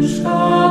Schau.